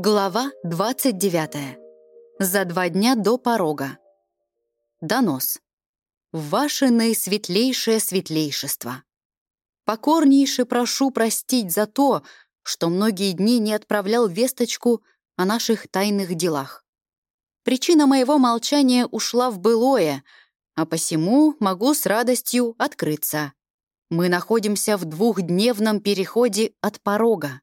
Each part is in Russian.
Глава 29. За два дня до порога. Донос. Ваше наисветлейшее светлейшество. Покорнейше прошу простить за то, что многие дни не отправлял весточку о наших тайных делах. Причина моего молчания ушла в былое, а посему могу с радостью открыться. Мы находимся в двухдневном переходе от порога.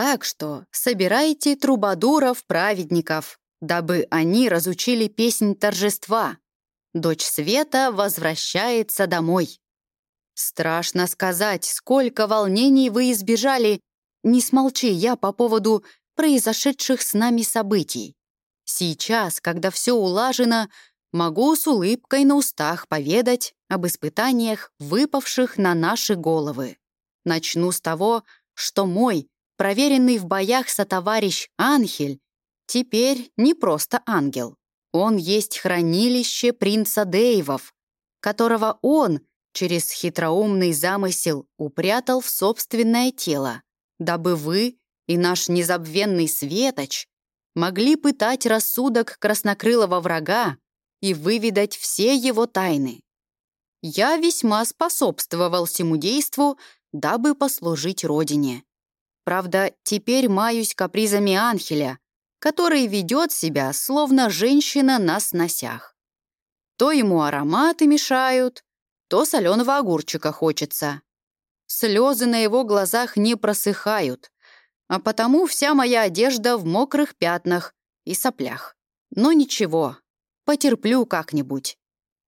Так что собирайте трубадуров-праведников, дабы они разучили песнь торжества. Дочь Света возвращается домой. Страшно сказать, сколько волнений вы избежали, не смолчи я по поводу произошедших с нами событий. Сейчас, когда все улажено, могу с улыбкой на устах поведать об испытаниях, выпавших на наши головы. Начну с того, что мой проверенный в боях сотоварищ Анхель, теперь не просто ангел. Он есть хранилище принца Дейвов, которого он через хитроумный замысел упрятал в собственное тело, дабы вы и наш незабвенный Светоч могли пытать рассудок краснокрылого врага и выведать все его тайны. Я весьма способствовал всему действу, дабы послужить родине. Правда, теперь маюсь капризами Анхеля, который ведет себя, словно женщина на сносях. То ему ароматы мешают, то соленого огурчика хочется. Слезы на его глазах не просыхают, а потому вся моя одежда в мокрых пятнах и соплях. Но ничего, потерплю как-нибудь.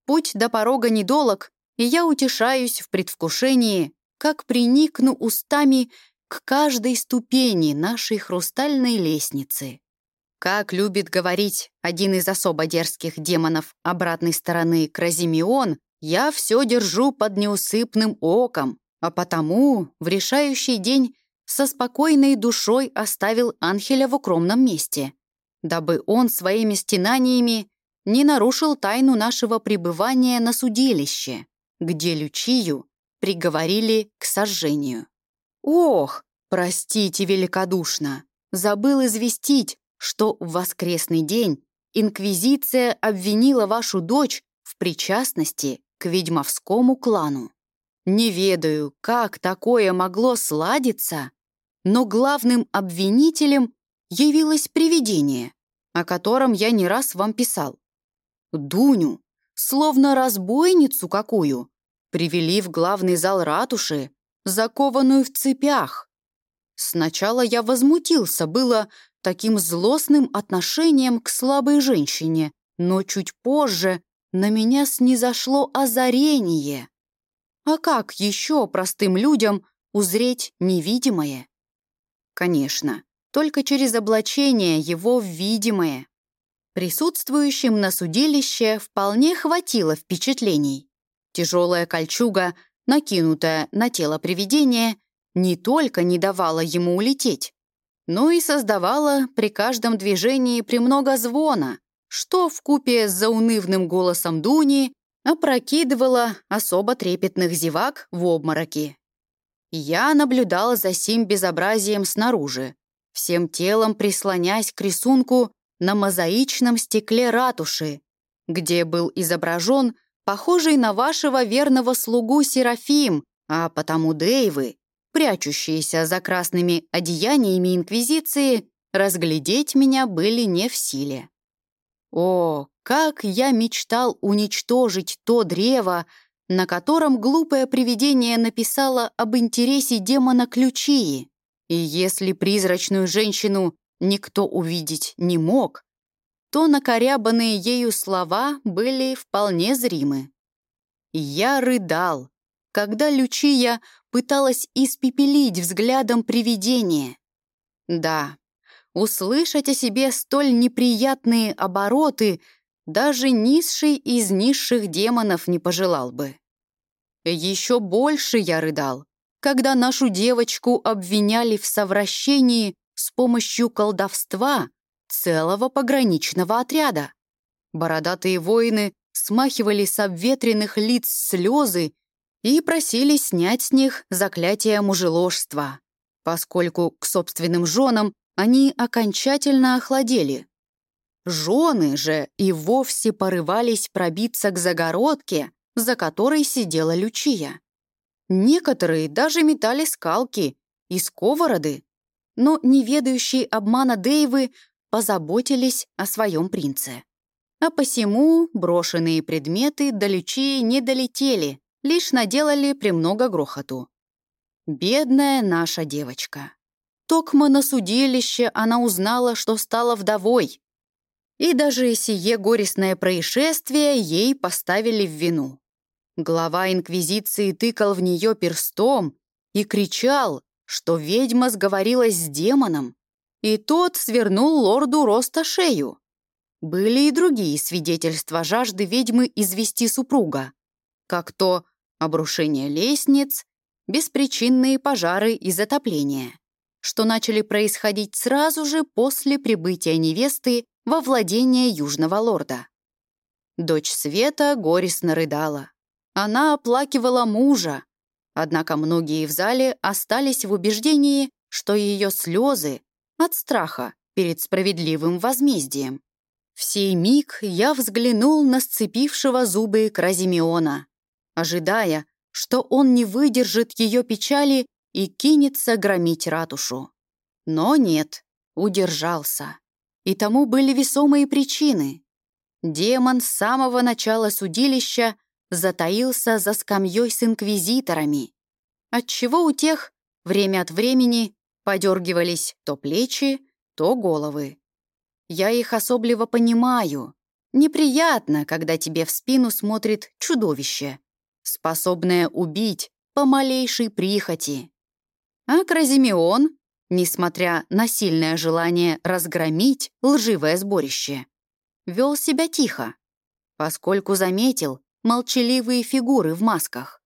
Путь до порога недолог, и я утешаюсь в предвкушении, как приникну устами к каждой ступени нашей хрустальной лестницы. Как любит говорить один из особо дерзких демонов обратной стороны Кразимеон, я все держу под неусыпным оком, а потому в решающий день со спокойной душой оставил Анхеля в укромном месте, дабы он своими стенаниями не нарушил тайну нашего пребывания на судилище, где Лючию приговорили к сожжению. «Ох, простите великодушно, забыл известить, что в воскресный день Инквизиция обвинила вашу дочь в причастности к ведьмовскому клану. Не ведаю, как такое могло сладиться, но главным обвинителем явилось привидение, о котором я не раз вам писал. Дуню, словно разбойницу какую, привели в главный зал ратуши, закованную в цепях. Сначала я возмутился, было таким злостным отношением к слабой женщине, но чуть позже на меня снизошло озарение. А как еще простым людям узреть невидимое? Конечно, только через облачение его видимое. Присутствующим на судилище вполне хватило впечатлений. Тяжелая кольчуга накинутая на тело привидения, не только не давала ему улететь, но и создавала при каждом движении премного звона, что в купе с заунывным голосом Дуни опрокидывало особо трепетных зевак в обмороки. Я наблюдала за сим безобразием снаружи, всем телом прислонясь к рисунку на мозаичном стекле ратуши, где был изображен похожий на вашего верного слугу Серафим, а потому Дейвы, прячущиеся за красными одеяниями Инквизиции, разглядеть меня были не в силе. О, как я мечтал уничтожить то древо, на котором глупое привидение написало об интересе демона ключи. И если призрачную женщину никто увидеть не мог, то накорябанные ею слова были вполне зримы. Я рыдал, когда Лючия пыталась испепелить взглядом привидение. Да, услышать о себе столь неприятные обороты даже низший из низших демонов не пожелал бы. Еще больше я рыдал, когда нашу девочку обвиняли в совращении с помощью колдовства целого пограничного отряда. Бородатые воины смахивали с обветренных лиц слезы и просили снять с них заклятие мужеложства, поскольку к собственным женам они окончательно охладели. Жены же и вовсе порывались пробиться к загородке, за которой сидела Лючия. Некоторые даже метали скалки и сковороды, но неведающие обмана Дэйвы позаботились о своем принце. А посему брошенные предметы Лючии не долетели, лишь наделали премного грохоту. Бедная наша девочка. Токма на судилище она узнала, что стала вдовой. И даже сие горестное происшествие ей поставили в вину. Глава Инквизиции тыкал в нее перстом и кричал, что ведьма сговорилась с демоном, и тот свернул лорду Роста шею. Были и другие свидетельства жажды ведьмы извести супруга, как то обрушение лестниц, беспричинные пожары и затопления, что начали происходить сразу же после прибытия невесты во владение Южного лорда. Дочь Света горестно рыдала. Она оплакивала мужа, однако многие в зале остались в убеждении, что ее слезы от страха перед справедливым возмездием. В сей миг я взглянул на сцепившего зубы Кразимеона, ожидая, что он не выдержит ее печали и кинется громить ратушу. Но нет, удержался. И тому были весомые причины. Демон с самого начала судилища затаился за скамьей с инквизиторами, отчего у тех время от времени подергивались то плечи, то головы. Я их особливо понимаю. Неприятно, когда тебе в спину смотрит чудовище, способное убить по малейшей прихоти. А Кразимеон, несмотря на сильное желание разгромить лживое сборище, вел себя тихо, поскольку заметил молчаливые фигуры в масках.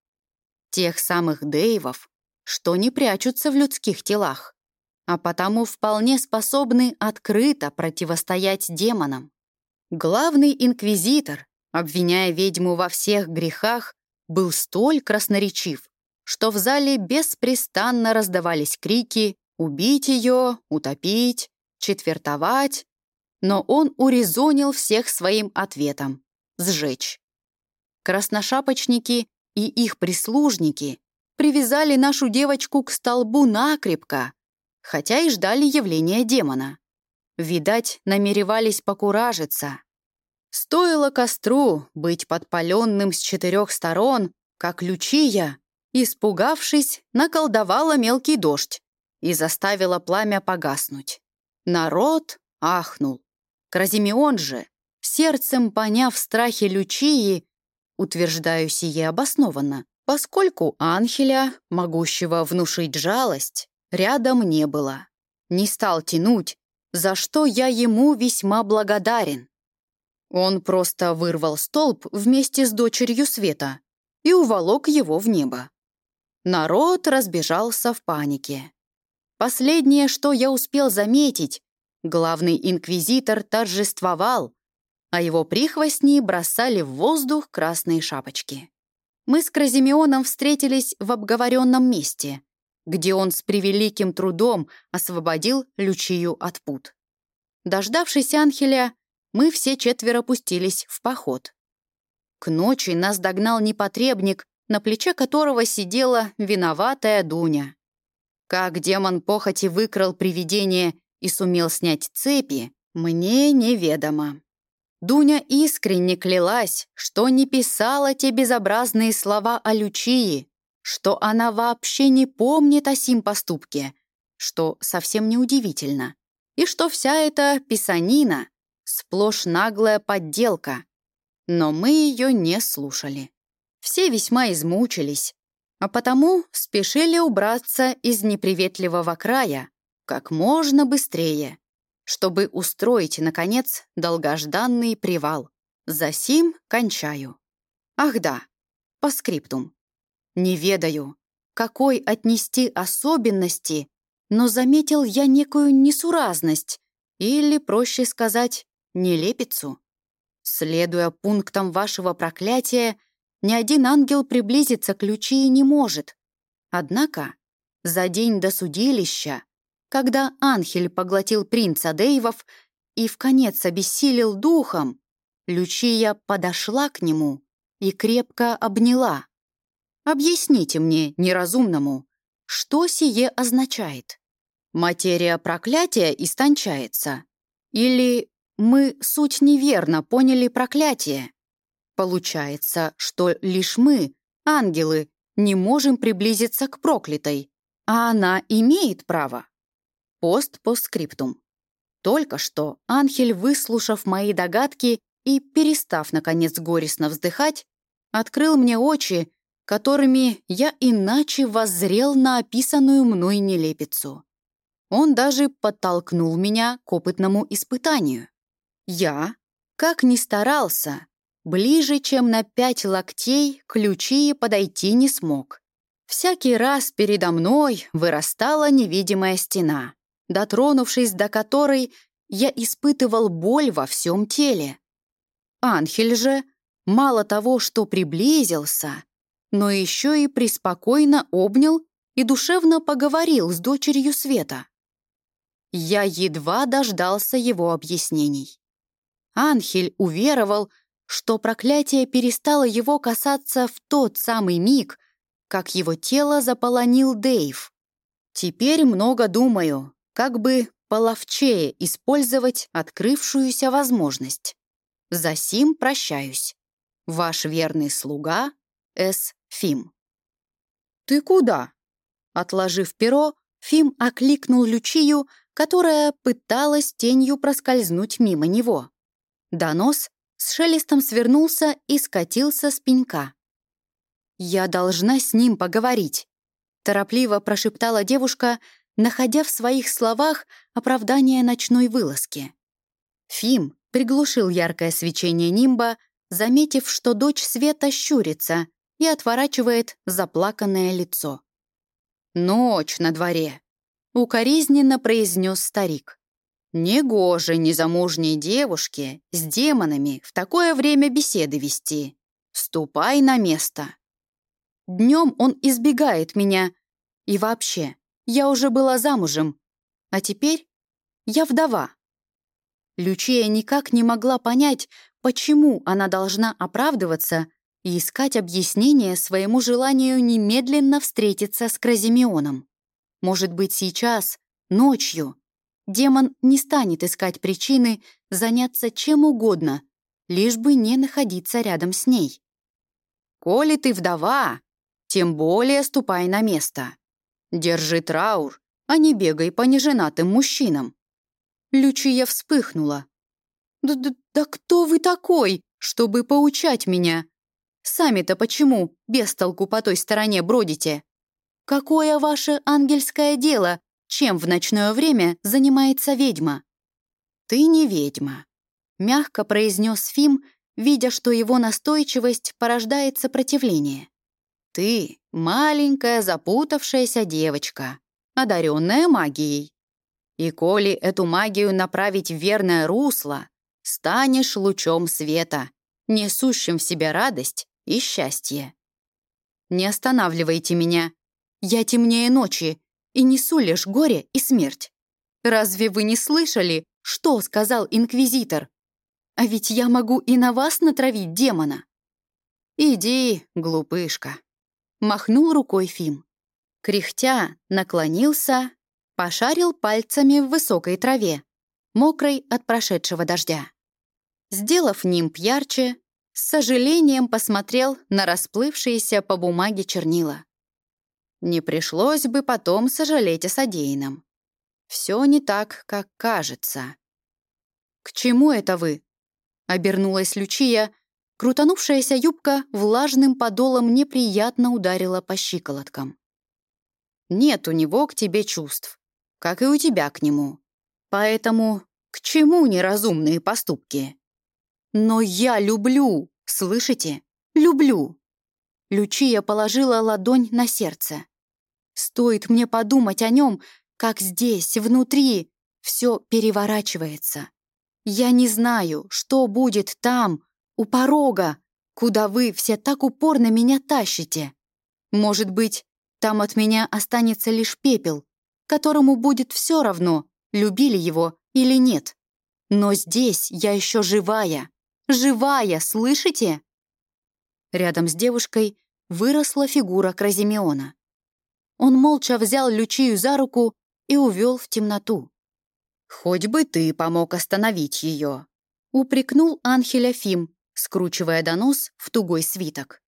Тех самых Дейвов, что не прячутся в людских телах, а потому вполне способны открыто противостоять демонам. Главный инквизитор, обвиняя ведьму во всех грехах, был столь красноречив, что в зале беспрестанно раздавались крики «убить ее», «утопить», «четвертовать», но он урезонил всех своим ответом «сжечь». Красношапочники и их прислужники привязали нашу девочку к столбу накрепко, хотя и ждали явления демона. Видать, намеревались покуражиться. Стоило костру быть подпаленным с четырех сторон, как Лючия, испугавшись, наколдовала мелкий дождь и заставила пламя погаснуть. Народ ахнул. Кразимеон же, сердцем поняв страхи Лючии, утверждаю сие обоснованно, поскольку Анхеля, могущего внушить жалость, рядом не было. Не стал тянуть, за что я ему весьма благодарен. Он просто вырвал столб вместе с дочерью Света и уволок его в небо. Народ разбежался в панике. Последнее, что я успел заметить, главный инквизитор торжествовал, а его прихвостни бросали в воздух красные шапочки. Мы с Кразимеоном встретились в обговоренном месте, где он с превеликим трудом освободил Лючию от пут. Дождавшись Анхеля, мы все четверо пустились в поход. К ночи нас догнал непотребник, на плече которого сидела виноватая Дуня. Как демон похоти выкрал привидение и сумел снять цепи, мне неведомо. Дуня искренне клялась, что не писала те безобразные слова о Лючии, что она вообще не помнит о сим поступке, что совсем неудивительно, и что вся эта писанина Сплошь наглая подделка. Но мы ее не слушали. Все весьма измучились, а потому спешили убраться из неприветливого края как можно быстрее, чтобы устроить, наконец, долгожданный привал. Засим кончаю. Ах да, по скриптум. Не ведаю, какой отнести особенности, но заметил я некую несуразность, или, проще сказать, нелепицу. Следуя пунктам вашего проклятия, ни один ангел приблизиться к ключи не может. Однако за день до судилища когда Анхель поглотил принца Дейвов и в конец обессилел духом, Лючия подошла к нему и крепко обняла. «Объясните мне, неразумному, что сие означает? Материя проклятия истончается? Или мы суть неверно поняли проклятие? Получается, что лишь мы, ангелы, не можем приблизиться к проклятой, а она имеет право. Пост постскриптум. Только что Анхель, выслушав мои догадки и перестав, наконец, горестно вздыхать, открыл мне очи, которыми я иначе воззрел на описанную мной нелепицу. Он даже подтолкнул меня к опытному испытанию. Я, как ни старался, ближе, чем на пять локтей, ключи подойти не смог. Всякий раз передо мной вырастала невидимая стена, дотронувшись до которой, я испытывал боль во всем теле. Анхель же, мало того, что приблизился, но еще и преспокойно обнял и душевно поговорил с дочерью Света. Я едва дождался его объяснений. Анхель уверовал, что проклятие перестало его касаться в тот самый миг, как его тело заполонил Дейв. Теперь много думаю, как бы половчее использовать открывшуюся возможность. За сим прощаюсь. Ваш верный слуга С. Фим. «Ты куда?» Отложив перо, Фим окликнул Лючию, которая пыталась тенью проскользнуть мимо него. Донос с шелестом свернулся и скатился с пенька. «Я должна с ним поговорить», — торопливо прошептала девушка, находя в своих словах оправдание ночной вылазки. Фим приглушил яркое свечение нимба, заметив, что дочь Света щурится и отворачивает заплаканное лицо. «Ночь на дворе», — укоризненно произнес старик. «Негоже незамужней девушке с демонами в такое время беседы вести. Ступай на место». Днем он избегает меня. И вообще, я уже была замужем, а теперь я вдова. Лючия никак не могла понять, почему она должна оправдываться и искать объяснение своему желанию немедленно встретиться с Кразимеоном. Может быть, сейчас, ночью, демон не станет искать причины заняться чем угодно, лишь бы не находиться рядом с ней. «Коли ты вдова, тем более ступай на место. Держи траур, а не бегай по неженатым мужчинам. Лючия вспыхнула. «Да, да, да кто вы такой, чтобы поучать меня? Сами-то почему без толку по той стороне бродите? Какое ваше ангельское дело, чем в ночное время занимается ведьма?» «Ты не ведьма», — мягко произнес Фим, видя, что его настойчивость порождает сопротивление. «Ты — маленькая запутавшаяся девочка, одаренная магией. И коли эту магию направить в верное русло, станешь лучом света, несущим в себе радость и счастье. Не останавливайте меня. Я темнее ночи и несу лишь горе и смерть. Разве вы не слышали, что сказал инквизитор? А ведь я могу и на вас натравить демона. Иди, глупышка. Махнул рукой Фим. Кряхтя наклонился Пошарил пальцами в высокой траве, мокрой от прошедшего дождя. Сделав нимб ярче, с сожалением посмотрел на расплывшиеся по бумаге чернила. Не пришлось бы потом сожалеть о содеянном. Все не так, как кажется. «К чему это вы?» — обернулась Лючия. Крутанувшаяся юбка влажным подолом неприятно ударила по щиколоткам. «Нет у него к тебе чувств как и у тебя к нему. Поэтому к чему неразумные поступки? Но я люблю, слышите? Люблю. Лючия положила ладонь на сердце. Стоит мне подумать о нем, как здесь, внутри, все переворачивается. Я не знаю, что будет там, у порога, куда вы все так упорно меня тащите. Может быть, там от меня останется лишь пепел, которому будет все равно, любили его или нет. Но здесь я еще живая. Живая, слышите? Рядом с девушкой выросла фигура Кразимеона. Он молча взял Лючию за руку и увел в темноту. «Хоть бы ты помог остановить ее», — упрекнул Анхеля Фим, скручивая донос в тугой свиток.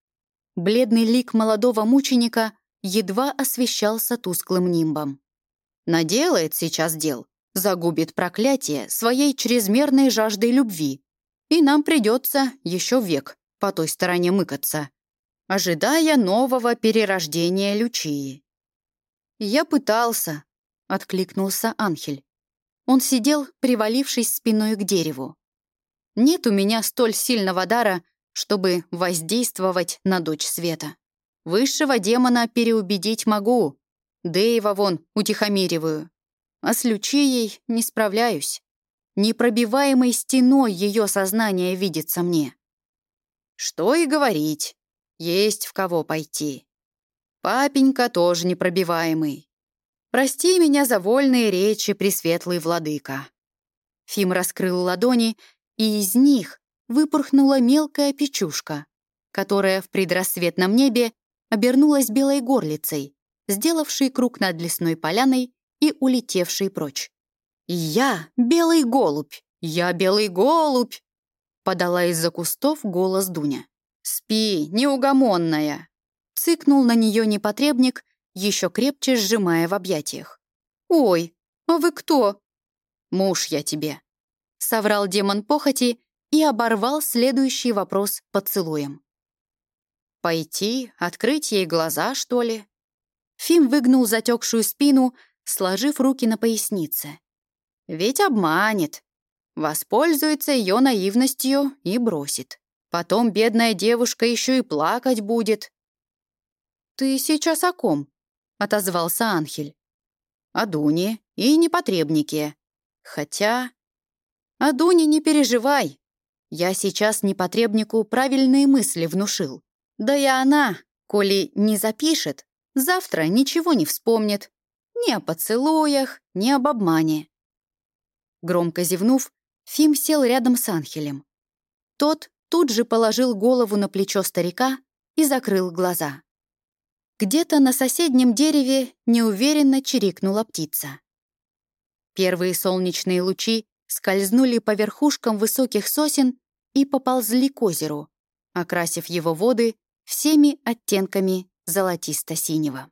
Бледный лик молодого мученика едва освещался тусклым нимбом. «Наделает сейчас дел, загубит проклятие своей чрезмерной жаждой любви, и нам придется еще век по той стороне мыкаться, ожидая нового перерождения Лючии». «Я пытался», — откликнулся Анхель. Он сидел, привалившись спиной к дереву. «Нет у меня столь сильного дара, чтобы воздействовать на дочь света. Высшего демона переубедить могу, Дэйва вон утихомириваю. А с Лючией не справляюсь. Непробиваемой стеной ее сознание видится мне. Что и говорить, есть в кого пойти. Папенька тоже непробиваемый. Прости меня за вольные речи, пресветлый владыка». Фим раскрыл ладони, и из них выпорхнула мелкая печушка, которая в предрассветном небе обернулась белой горлицей, сделавшей круг над лесной поляной и улетевшей прочь. «Я — белый голубь! Я белый голубь!» подала из-за кустов голос Дуня. «Спи, неугомонная!» Цыкнул на нее непотребник, еще крепче сжимая в объятиях. «Ой, а вы кто?» «Муж я тебе», — соврал демон похоти и оборвал следующий вопрос поцелуем. «Пойти, открыть ей глаза, что ли?» Фим выгнул затекшую спину, сложив руки на пояснице. «Ведь обманет. Воспользуется ее наивностью и бросит. Потом бедная девушка еще и плакать будет». «Ты сейчас о ком?» — отозвался Анхель. «О Дуне и непотребнике. Хотя...» «О Дуне не переживай. Я сейчас непотребнику правильные мысли внушил. Да и она, коли не запишет, завтра ничего не вспомнит. Ни о поцелуях, ни об обмане». Громко зевнув, Фим сел рядом с Анхелем. Тот тут же положил голову на плечо старика и закрыл глаза. Где-то на соседнем дереве неуверенно чирикнула птица. Первые солнечные лучи скользнули по верхушкам высоких сосен и поползли к озеру, окрасив его воды всеми оттенками золотисто-синего.